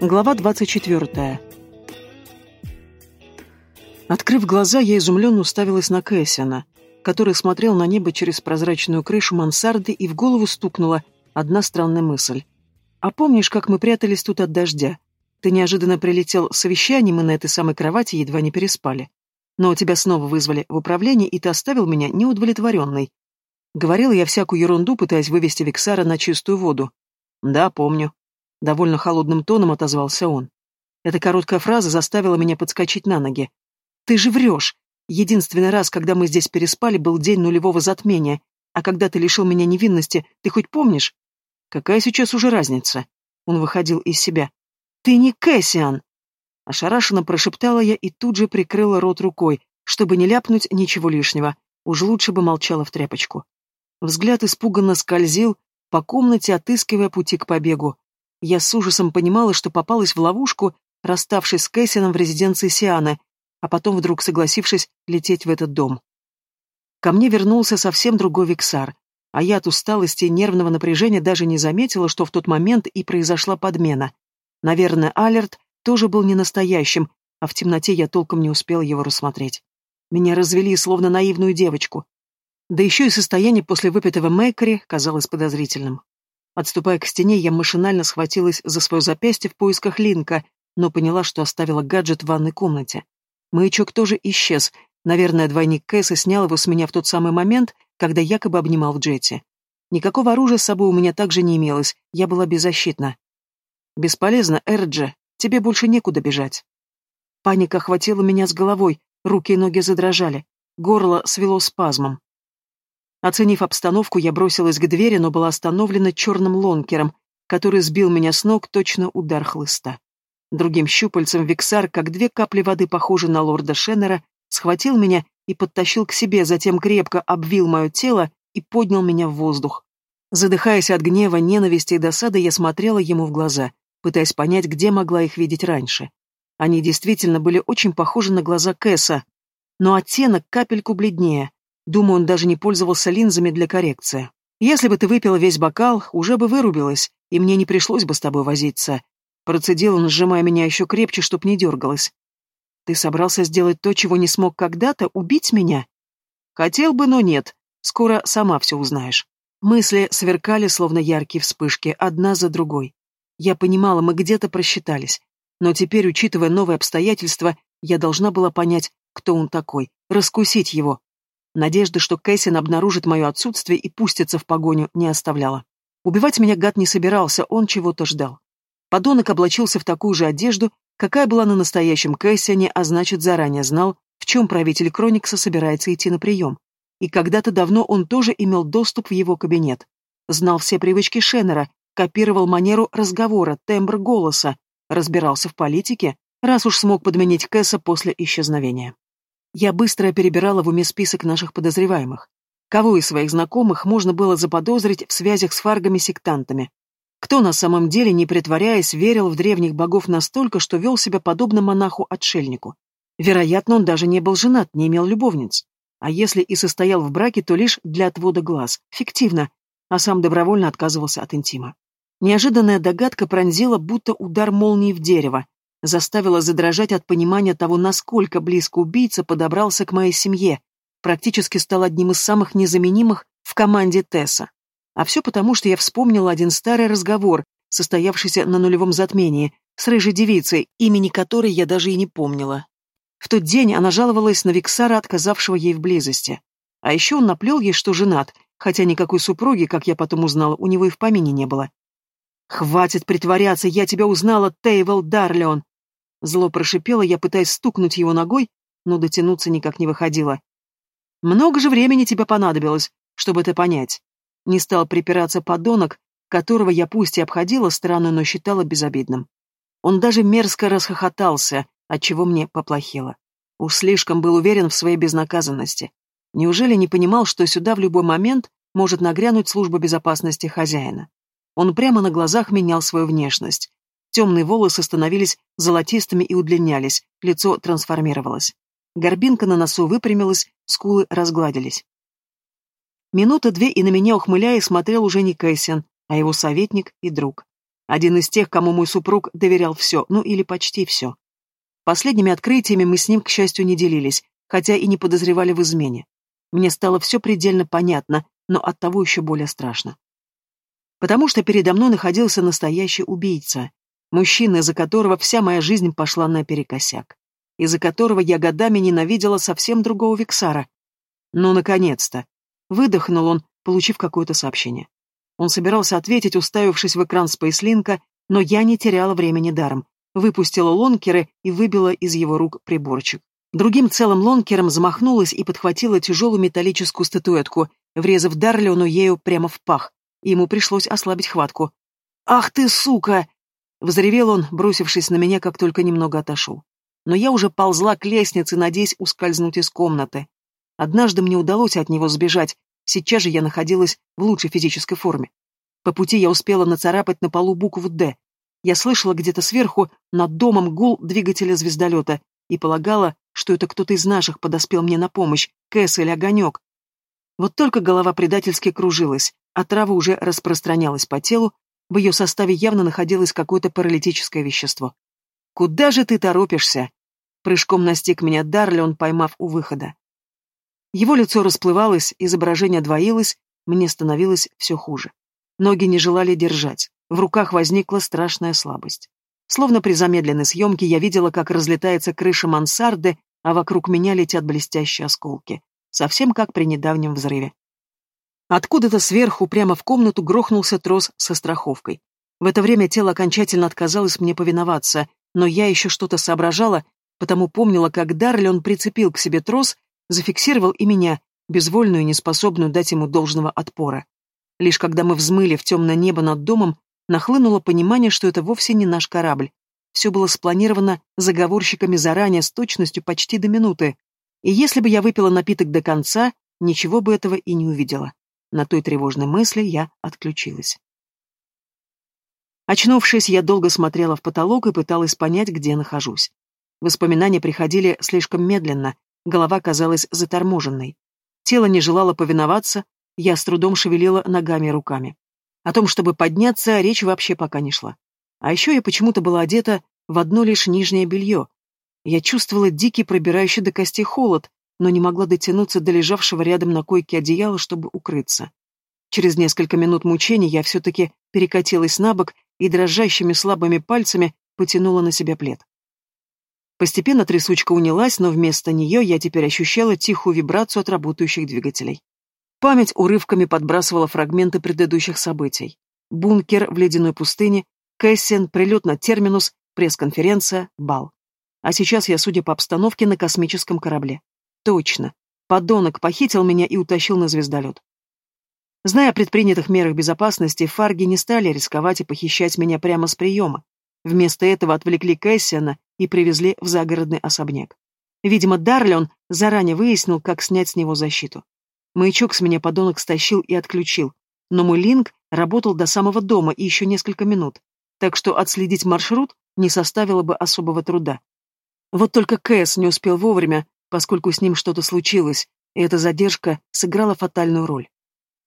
Глава 24. Открыв глаза, я изумленно уставилась на Кэссиана, который смотрел на небо через прозрачную крышу мансарды, и в голову стукнула одна странная мысль. «А помнишь, как мы прятались тут от дождя? Ты неожиданно прилетел с совещанием, и на этой самой кровати едва не переспали. Но тебя снова вызвали в управление, и ты оставил меня неудовлетворенной. Говорила я всякую ерунду, пытаясь вывести Виксара на чистую воду. Да, помню. Довольно холодным тоном отозвался он. Эта короткая фраза заставила меня подскочить на ноги. Ты же врешь. Единственный раз, когда мы здесь переспали, был день нулевого затмения. А когда ты лишил меня невинности, ты хоть помнишь? Какая сейчас уже разница? Он выходил из себя. Ты не Кэссиан! Ошарашенно прошептала я и тут же прикрыла рот рукой, чтобы не ляпнуть ничего лишнего. Уж лучше бы молчала в тряпочку. Взгляд испуганно скользил по комнате, отыскивая пути к побегу. Я с ужасом понимала, что попалась в ловушку, расставшись с Кэссином в резиденции Сианы, а потом вдруг согласившись лететь в этот дом. Ко мне вернулся совсем другой Виксар, а я от усталости и нервного напряжения даже не заметила, что в тот момент и произошла подмена. Наверное, Алерт тоже был не настоящим, а в темноте я толком не успела его рассмотреть. Меня развели, словно наивную девочку. Да еще и состояние после выпитого Мэккари казалось подозрительным. Отступая к стене, я машинально схватилась за свое запястье в поисках Линка, но поняла, что оставила гаджет в ванной комнате. Маячок тоже исчез. Наверное, двойник Кэса снял его с меня в тот самый момент, когда якобы обнимал в джете. Никакого оружия с собой у меня также не имелось, я была беззащитна. «Бесполезно, Эрджи, тебе больше некуда бежать». Паника охватила меня с головой, руки и ноги задрожали, горло свело спазмом. Оценив обстановку, я бросилась к двери, но была остановлена черным лонкером, который сбил меня с ног точно удар хлыста. Другим щупальцем Виксар, как две капли воды, похожие на лорда Шеннера, схватил меня и подтащил к себе, затем крепко обвил мое тело и поднял меня в воздух. Задыхаясь от гнева, ненависти и досады, я смотрела ему в глаза, пытаясь понять, где могла их видеть раньше. Они действительно были очень похожи на глаза Кэса, но оттенок капельку бледнее, Думаю, он даже не пользовался линзами для коррекции. Если бы ты выпила весь бокал, уже бы вырубилась, и мне не пришлось бы с тобой возиться. Процедил он, сжимая меня еще крепче, чтоб не дергалась. Ты собрался сделать то, чего не смог когда-то, убить меня? Хотел бы, но нет. Скоро сама все узнаешь. Мысли сверкали, словно яркие вспышки, одна за другой. Я понимала, мы где-то просчитались. Но теперь, учитывая новые обстоятельства, я должна была понять, кто он такой, раскусить его. Надежды, что Кэссин обнаружит мое отсутствие и пустится в погоню, не оставляла. Убивать меня гад не собирался, он чего-то ждал. Подонок облачился в такую же одежду, какая была на настоящем Кэссиане, а значит, заранее знал, в чем правитель Кроникса собирается идти на прием. И когда-то давно он тоже имел доступ в его кабинет. Знал все привычки Шеннера, копировал манеру разговора, тембр голоса, разбирался в политике, раз уж смог подменить Кэса после исчезновения. Я быстро перебирала в уме список наших подозреваемых. Кого из своих знакомых можно было заподозрить в связях с фаргами-сектантами? Кто на самом деле, не притворяясь, верил в древних богов настолько, что вел себя подобно монаху-отшельнику? Вероятно, он даже не был женат, не имел любовниц. А если и состоял в браке, то лишь для отвода глаз, фиктивно, а сам добровольно отказывался от интима. Неожиданная догадка пронзила, будто удар молнии в дерево, заставила задрожать от понимания того, насколько близко убийца подобрался к моей семье, практически стал одним из самых незаменимых в команде Тесса. А все потому, что я вспомнила один старый разговор, состоявшийся на нулевом затмении, с рыжей девицей, имени которой я даже и не помнила. В тот день она жаловалась на Виксара, отказавшего ей в близости. А еще он наплел ей, что женат, хотя никакой супруги, как я потом узнала, у него и в помине не было. «Хватит притворяться, я тебя узнала, Тейвел Дарлеон!» Зло прошипело, я пытаясь стукнуть его ногой, но дотянуться никак не выходило. «Много же времени тебе понадобилось, чтобы это понять». Не стал припираться подонок, которого я пусть и обходила стороной, но считала безобидным. Он даже мерзко расхохотался, отчего мне поплохело. Уж слишком был уверен в своей безнаказанности. Неужели не понимал, что сюда в любой момент может нагрянуть служба безопасности хозяина? Он прямо на глазах менял свою внешность. Темные волосы становились золотистыми и удлинялись, лицо трансформировалось. Горбинка на носу выпрямилась, скулы разгладились. Минута две и на меня, ухмыляя, смотрел уже не Кэссиан, а его советник и друг. Один из тех, кому мой супруг доверял все, ну или почти все. Последними открытиями мы с ним, к счастью, не делились, хотя и не подозревали в измене. Мне стало все предельно понятно, но оттого еще более страшно. Потому что передо мной находился настоящий убийца, мужчина, из-за которого вся моя жизнь пошла наперекосяк, из-за которого я годами ненавидела совсем другого Виксара. Ну, наконец-то! Выдохнул он, получив какое-то сообщение. Он собирался ответить, уставившись в экран спейслинка, но я не теряла времени даром. Выпустила лонкеры и выбила из его рук приборчик. Другим целым лонкером замахнулась и подхватила тяжелую металлическую статуэтку, врезав Дарлиону ею прямо в пах. Ему пришлось ослабить хватку. «Ах ты, сука!» — взревел он, бросившись на меня, как только немного отошел. Но я уже ползла к лестнице, надеясь ускользнуть из комнаты. Однажды мне удалось от него сбежать, Сейчас же я находилась в лучшей физической форме. По пути я успела нацарапать на полу букву «Д». Я слышала где-то сверху над домом гул двигателя звездолета и полагала, что это кто-то из наших подоспел мне на помощь, Кэс или Огонек. Вот только голова предательски кружилась, а трава уже распространялась по телу, в ее составе явно находилось какое-то паралитическое вещество. «Куда же ты торопишься?» Прыжком настиг меня Дарлион, поймав у выхода. Его лицо расплывалось, изображение двоилось, мне становилось все хуже. Ноги не желали держать, в руках возникла страшная слабость. Словно при замедленной съемке я видела, как разлетается крыша мансарды, а вокруг меня летят блестящие осколки. Совсем как при недавнем взрыве. Откуда-то сверху прямо в комнату грохнулся трос со страховкой. В это время тело окончательно отказалось мне повиноваться, но я еще что-то соображала, потому помнила, как Дарлион прицепил к себе трос зафиксировал и меня, безвольную неспособную дать ему должного отпора. Лишь когда мы взмыли в темное небо над домом, нахлынуло понимание, что это вовсе не наш корабль. Все было спланировано заговорщиками заранее с точностью почти до минуты. И если бы я выпила напиток до конца, ничего бы этого и не увидела. На той тревожной мысли я отключилась. Очнувшись, я долго смотрела в потолок и пыталась понять, где нахожусь. Воспоминания приходили слишком медленно, Голова казалась заторможенной. Тело не желало повиноваться, я с трудом шевелила ногами и руками. О том, чтобы подняться, речь вообще пока не шла. А еще я почему-то была одета в одно лишь нижнее белье. Я чувствовала дикий пробирающий до костей холод, но не могла дотянуться до лежавшего рядом на койке одеяла, чтобы укрыться. Через несколько минут мучений я все-таки перекатилась на бок и дрожащими слабыми пальцами потянула на себя плед. Постепенно трясучка унялась, но вместо нее я теперь ощущала тихую вибрацию от работающих двигателей. Память урывками подбрасывала фрагменты предыдущих событий. Бункер в ледяной пустыне, Кэссен, прилет на терминус, пресс-конференция, бал. А сейчас я, судя по обстановке, на космическом корабле. Точно. Подонок похитил меня и утащил на звездолет. Зная о предпринятых мерах безопасности, фарги не стали рисковать и похищать меня прямо с приема. Вместо этого отвлекли Кэссиана и привезли в загородный особняк. Видимо, Дарлион заранее выяснил, как снять с него защиту. Маячок с меня подонок стащил и отключил, но мой линк работал до самого дома и еще несколько минут, так что отследить маршрут не составило бы особого труда. Вот только Кэс не успел вовремя, поскольку с ним что-то случилось, и эта задержка сыграла фатальную роль.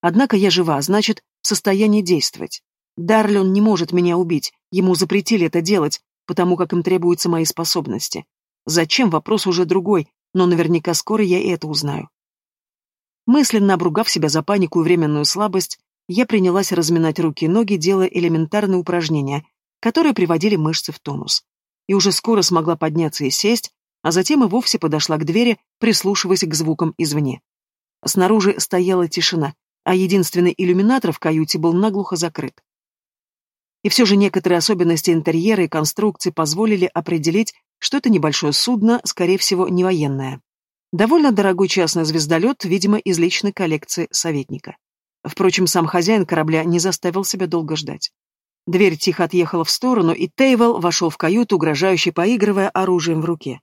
Однако я жива, значит, в состоянии действовать. Дарлион не может меня убить, ему запретили это делать, потому как им требуются мои способности. Зачем, вопрос уже другой, но наверняка скоро я и это узнаю. Мысленно обругав себя за панику и временную слабость, я принялась разминать руки и ноги, делая элементарные упражнения, которые приводили мышцы в тонус. И уже скоро смогла подняться и сесть, а затем и вовсе подошла к двери, прислушиваясь к звукам извне. Снаружи стояла тишина, а единственный иллюминатор в каюте был наглухо закрыт. И все же некоторые особенности интерьера и конструкции позволили определить, что это небольшое судно, скорее всего, не военное. Довольно дорогой частный звездолет, видимо, из личной коллекции советника. Впрочем, сам хозяин корабля не заставил себя долго ждать. Дверь тихо отъехала в сторону, и Тейвел вошел в каюту, угрожающе поигрывая оружием в руке.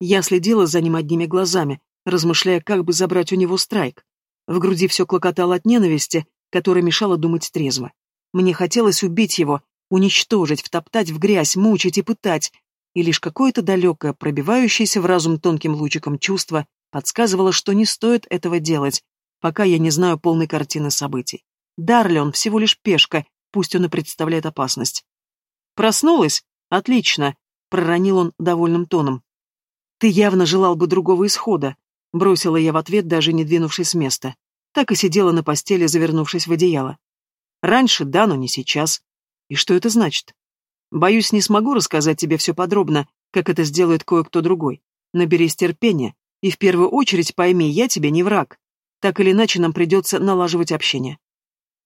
Я следила за ним одними глазами, размышляя, как бы забрать у него страйк. В груди все клокотало от ненависти, которая мешала думать трезво. Мне хотелось убить его, уничтожить, втоптать в грязь, мучить и пытать, и лишь какое-то далекое, пробивающееся в разум тонким лучиком чувство подсказывало, что не стоит этого делать, пока я не знаю полной картины событий. Дарли он всего лишь пешка, пусть он и представляет опасность. Проснулась? Отлично, проронил он довольным тоном. Ты явно желал бы другого исхода, бросила я в ответ, даже не двинувшись с места. Так и сидела на постели, завернувшись в одеяло. Раньше, да, но не сейчас. И что это значит? Боюсь, не смогу рассказать тебе все подробно, как это сделает кое-кто другой. Наберись терпения, и в первую очередь пойми, я тебе не враг. Так или иначе нам придется налаживать общение.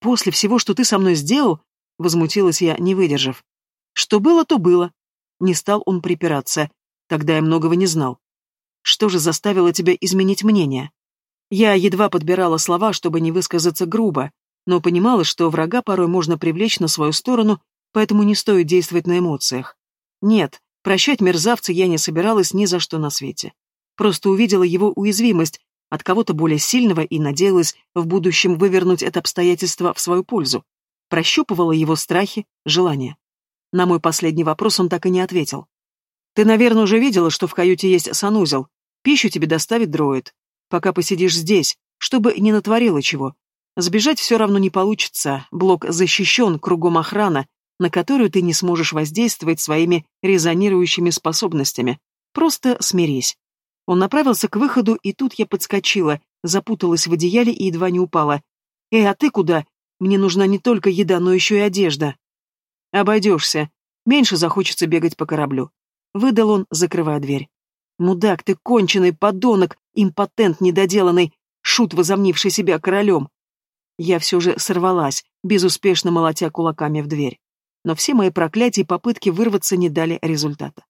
После всего, что ты со мной сделал, возмутилась я, не выдержав. Что было, то было. Не стал он припираться. Тогда я многого не знал. Что же заставило тебя изменить мнение? Я едва подбирала слова, чтобы не высказаться грубо, но понимала, что врага порой можно привлечь на свою сторону, поэтому не стоит действовать на эмоциях. Нет, прощать мерзавца я не собиралась ни за что на свете. Просто увидела его уязвимость от кого-то более сильного и надеялась в будущем вывернуть это обстоятельство в свою пользу. Прощупывала его страхи, желания. На мой последний вопрос он так и не ответил. «Ты, наверное, уже видела, что в каюте есть санузел. Пищу тебе доставит дроид. Пока посидишь здесь, чтобы не натворила чего. Сбежать все равно не получится, блок защищен, кругом охрана, на которую ты не сможешь воздействовать своими резонирующими способностями. Просто смирись». Он направился к выходу, и тут я подскочила, запуталась в одеяле и едва не упала. «Эй, а ты куда? Мне нужна не только еда, но еще и одежда». «Обойдешься. Меньше захочется бегать по кораблю», — выдал он, закрывая дверь. «Мудак, ты конченый подонок, импотент недоделанный, шут, возомнивший себя королем». Я все же сорвалась, безуспешно молотя кулаками в дверь. Но все мои проклятия и попытки вырваться не дали результата.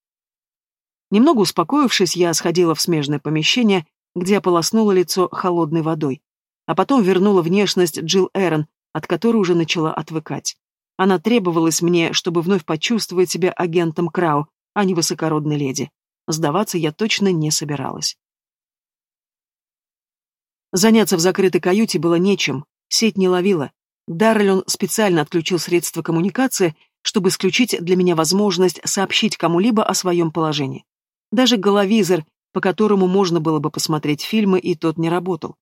Немного успокоившись, я сходила в смежное помещение, где ополоснула лицо холодной водой, а потом вернула внешность Джилл Эрон, от которой уже начала отвыкать. Она требовалась мне, чтобы вновь почувствовать себя агентом Крау, а не высокородной леди. Сдаваться я точно не собиралась. Заняться в закрытой каюте было нечем, сеть не ловила. Даррель специально отключил средства коммуникации, чтобы исключить для меня возможность сообщить кому-либо о своем положении. Даже головизор, по которому можно было бы посмотреть фильмы, и тот не работал.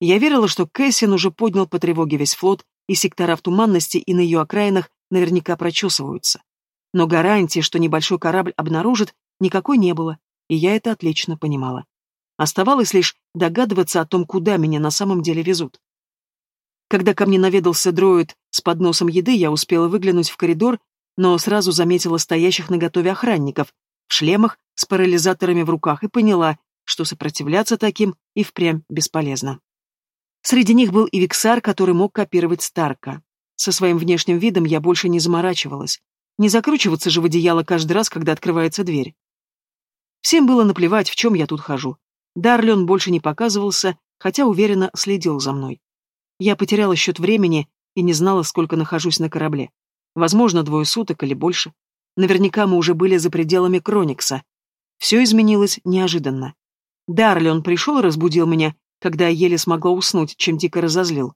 Я верила, что Кэссин уже поднял по тревоге весь флот и сектора в туманности и на ее окраинах наверняка прочесываются. Но гарантии, что небольшой корабль обнаружит, никакой не было, и я это отлично понимала. Оставалось лишь догадываться о том, куда меня на самом деле везут. Когда ко мне наведался дроид с подносом еды, я успела выглянуть в коридор, но сразу заметила стоящих на готове охранников, в шлемах, с парализаторами в руках, и поняла, что сопротивляться таким и впрямь бесполезно. Среди них был и Виксар, который мог копировать Старка. Со своим внешним видом я больше не заморачивалась. Не закручиваться же в одеяло каждый раз, когда открывается дверь. Всем было наплевать, в чем я тут хожу. Дарлен больше не показывался, хотя уверенно следил за мной. Я потеряла счет времени и не знала, сколько нахожусь на корабле. Возможно, двое суток или больше. Наверняка мы уже были за пределами Кроникса. Все изменилось неожиданно. Дарлен пришел и разбудил меня, когда я еле смогла уснуть, чем дико разозлил.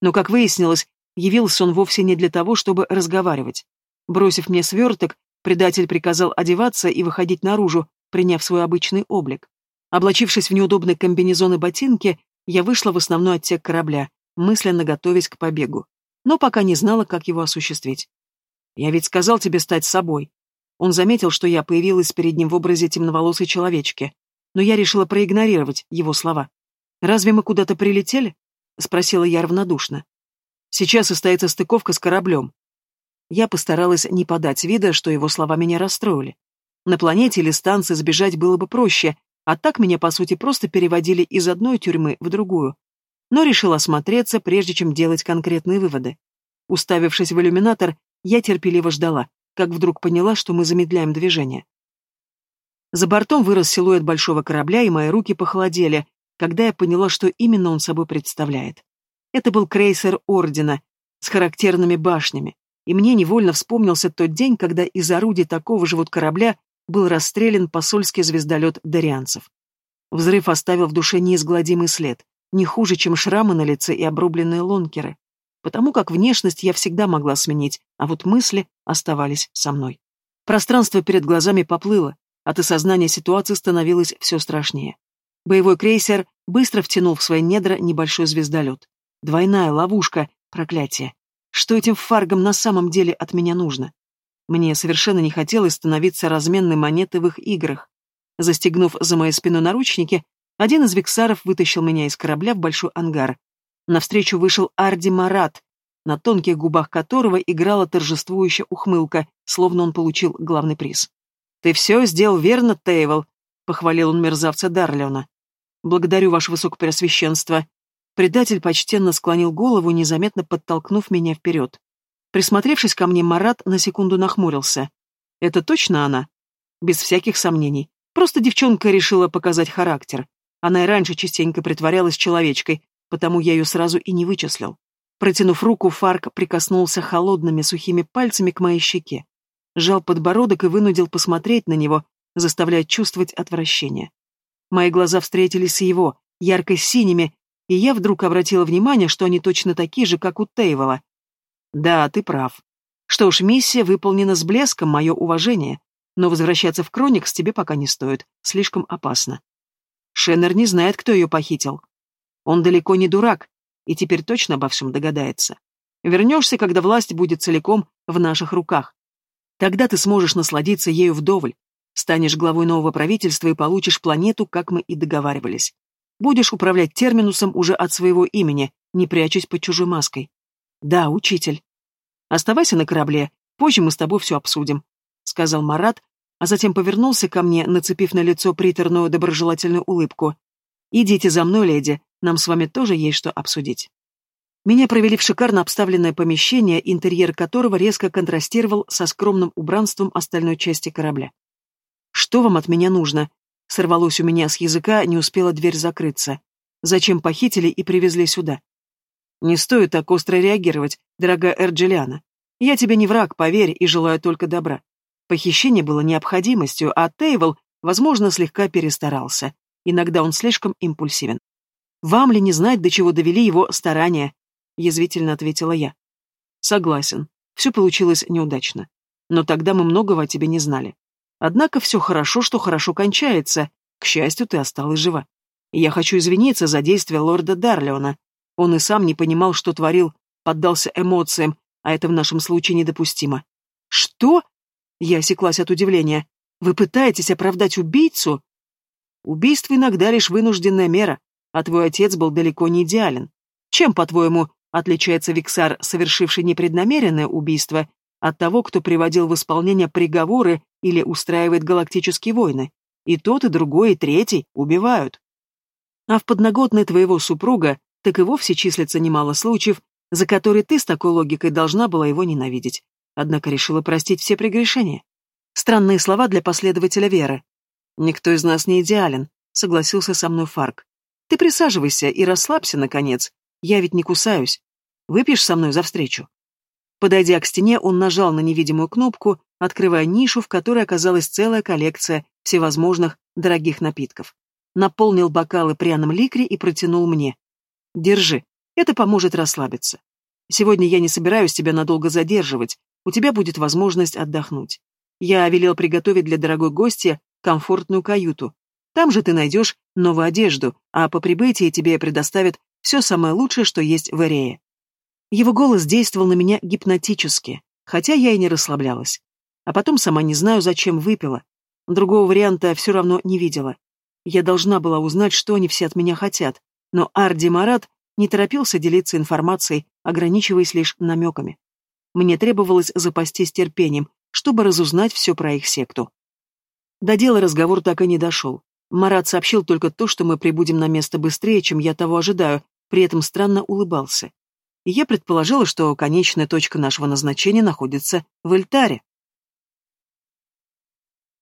Но, как выяснилось, явился он вовсе не для того, чтобы разговаривать. Бросив мне сверток, предатель приказал одеваться и выходить наружу, приняв свой обычный облик. Облачившись в неудобные комбинезоны ботинки, я вышла в основной отсек корабля, мысленно готовясь к побегу, но пока не знала, как его осуществить. «Я ведь сказал тебе стать собой». Он заметил, что я появилась перед ним в образе темноволосой человечки, но я решила проигнорировать его слова. «Разве мы куда-то прилетели?» — спросила я равнодушно. «Сейчас состоится стыковка с кораблем». Я постаралась не подать вида, что его слова меня расстроили. На планете или станции сбежать было бы проще, а так меня, по сути, просто переводили из одной тюрьмы в другую. Но решила осмотреться, прежде чем делать конкретные выводы. Уставившись в иллюминатор, я терпеливо ждала, как вдруг поняла, что мы замедляем движение. За бортом вырос силуэт большого корабля, и мои руки похолодели, когда я поняла, что именно он собой представляет. Это был крейсер Ордена с характерными башнями, и мне невольно вспомнился тот день, когда из орудий такого же вот корабля был расстрелян посольский звездолет Дарианцев. Взрыв оставил в душе неизгладимый след, не хуже, чем шрамы на лице и обрубленные лонкеры, потому как внешность я всегда могла сменить, а вот мысли оставались со мной. Пространство перед глазами поплыло, от осознания ситуации становилось все страшнее. Боевой крейсер быстро втянул в свои недра небольшой звездолет. Двойная ловушка, проклятие. Что этим фаргам на самом деле от меня нужно? Мне совершенно не хотелось становиться разменной монетой в их играх. Застегнув за моей спиной наручники, один из виксаров вытащил меня из корабля в большой ангар. Навстречу вышел Арди Марат, на тонких губах которого играла торжествующая ухмылка, словно он получил главный приз. «Ты все сделал верно, Тейвел», — похвалил он мерзавца Дарлиона. «Благодарю, ваше высокопреосвященство». Предатель почтенно склонил голову, незаметно подтолкнув меня вперед. Присмотревшись ко мне, Марат на секунду нахмурился. «Это точно она?» «Без всяких сомнений. Просто девчонка решила показать характер. Она и раньше частенько притворялась человечкой, потому я ее сразу и не вычислил. Протянув руку, Фарк прикоснулся холодными сухими пальцами к моей щеке. Жал подбородок и вынудил посмотреть на него, заставляя чувствовать отвращение. Мои глаза встретились с его, ярко-синими, и я вдруг обратила внимание, что они точно такие же, как у Тейвола. Да, ты прав. Что ж, миссия выполнена с блеском, мое уважение. Но возвращаться в Кроникс тебе пока не стоит, слишком опасно. Шеннер не знает, кто ее похитил. Он далеко не дурак, и теперь точно обо всем догадается. Вернешься, когда власть будет целиком в наших руках. Тогда ты сможешь насладиться ею вдоволь, станешь главой нового правительства и получишь планету, как мы и договаривались. Будешь управлять терминусом уже от своего имени, не прячась под чужой маской. Да, учитель. Оставайся на корабле, позже мы с тобой все обсудим, сказал Марат, а затем повернулся ко мне, нацепив на лицо приторную доброжелательную улыбку. «Идите за мной, леди, нам с вами тоже есть что обсудить». Меня провели в шикарно обставленное помещение, интерьер которого резко контрастировал со скромным убранством остальной части корабля. «Что вам от меня нужно?» Сорвалось у меня с языка, не успела дверь закрыться. «Зачем похитили и привезли сюда?» «Не стоит так остро реагировать, дорогая Эрджелиана. Я тебе не враг, поверь, и желаю только добра. Похищение было необходимостью, а Тейвел, возможно, слегка перестарался. Иногда он слишком импульсивен. «Вам ли не знать, до чего довели его старания?» — язвительно ответила я. «Согласен. Все получилось неудачно. Но тогда мы многого о тебе не знали. Однако все хорошо, что хорошо кончается. К счастью, ты осталась жива. Я хочу извиниться за действия лорда Дарлеона. Он и сам не понимал, что творил, поддался эмоциям, а это в нашем случае недопустимо. Что? Я осеклась от удивления. «Вы пытаетесь оправдать убийцу?» «Убийство иногда лишь вынужденная мера, а твой отец был далеко не идеален. Чем, по-твоему, отличается Виксар, совершивший непреднамеренное убийство, от того, кто приводил в исполнение приговоры или устраивает галактические войны? И тот, и другой, и третий убивают. А в подноготной твоего супруга так и вовсе числится немало случаев, за которые ты с такой логикой должна была его ненавидеть однако решила простить все прегрешения. Странные слова для последователя веры. «Никто из нас не идеален», — согласился со мной Фарк. «Ты присаживайся и расслабься, наконец. Я ведь не кусаюсь. Выпьешь со мной за встречу?» Подойдя к стене, он нажал на невидимую кнопку, открывая нишу, в которой оказалась целая коллекция всевозможных дорогих напитков. Наполнил бокалы пряным ликри и протянул мне. «Держи, это поможет расслабиться. Сегодня я не собираюсь тебя надолго задерживать, у тебя будет возможность отдохнуть. Я велел приготовить для дорогой гости комфортную каюту. Там же ты найдешь новую одежду, а по прибытии тебе предоставят все самое лучшее, что есть в Эрее. Его голос действовал на меня гипнотически, хотя я и не расслаблялась. А потом сама не знаю, зачем выпила. Другого варианта все равно не видела. Я должна была узнать, что они все от меня хотят, но Арди Марат не торопился делиться информацией, ограничиваясь лишь намеками. Мне требовалось запастись терпением, чтобы разузнать все про их секту. До дела разговор так и не дошел. Марат сообщил только то, что мы прибудем на место быстрее, чем я того ожидаю, при этом странно улыбался. И я предположила, что конечная точка нашего назначения находится в Эльтаре.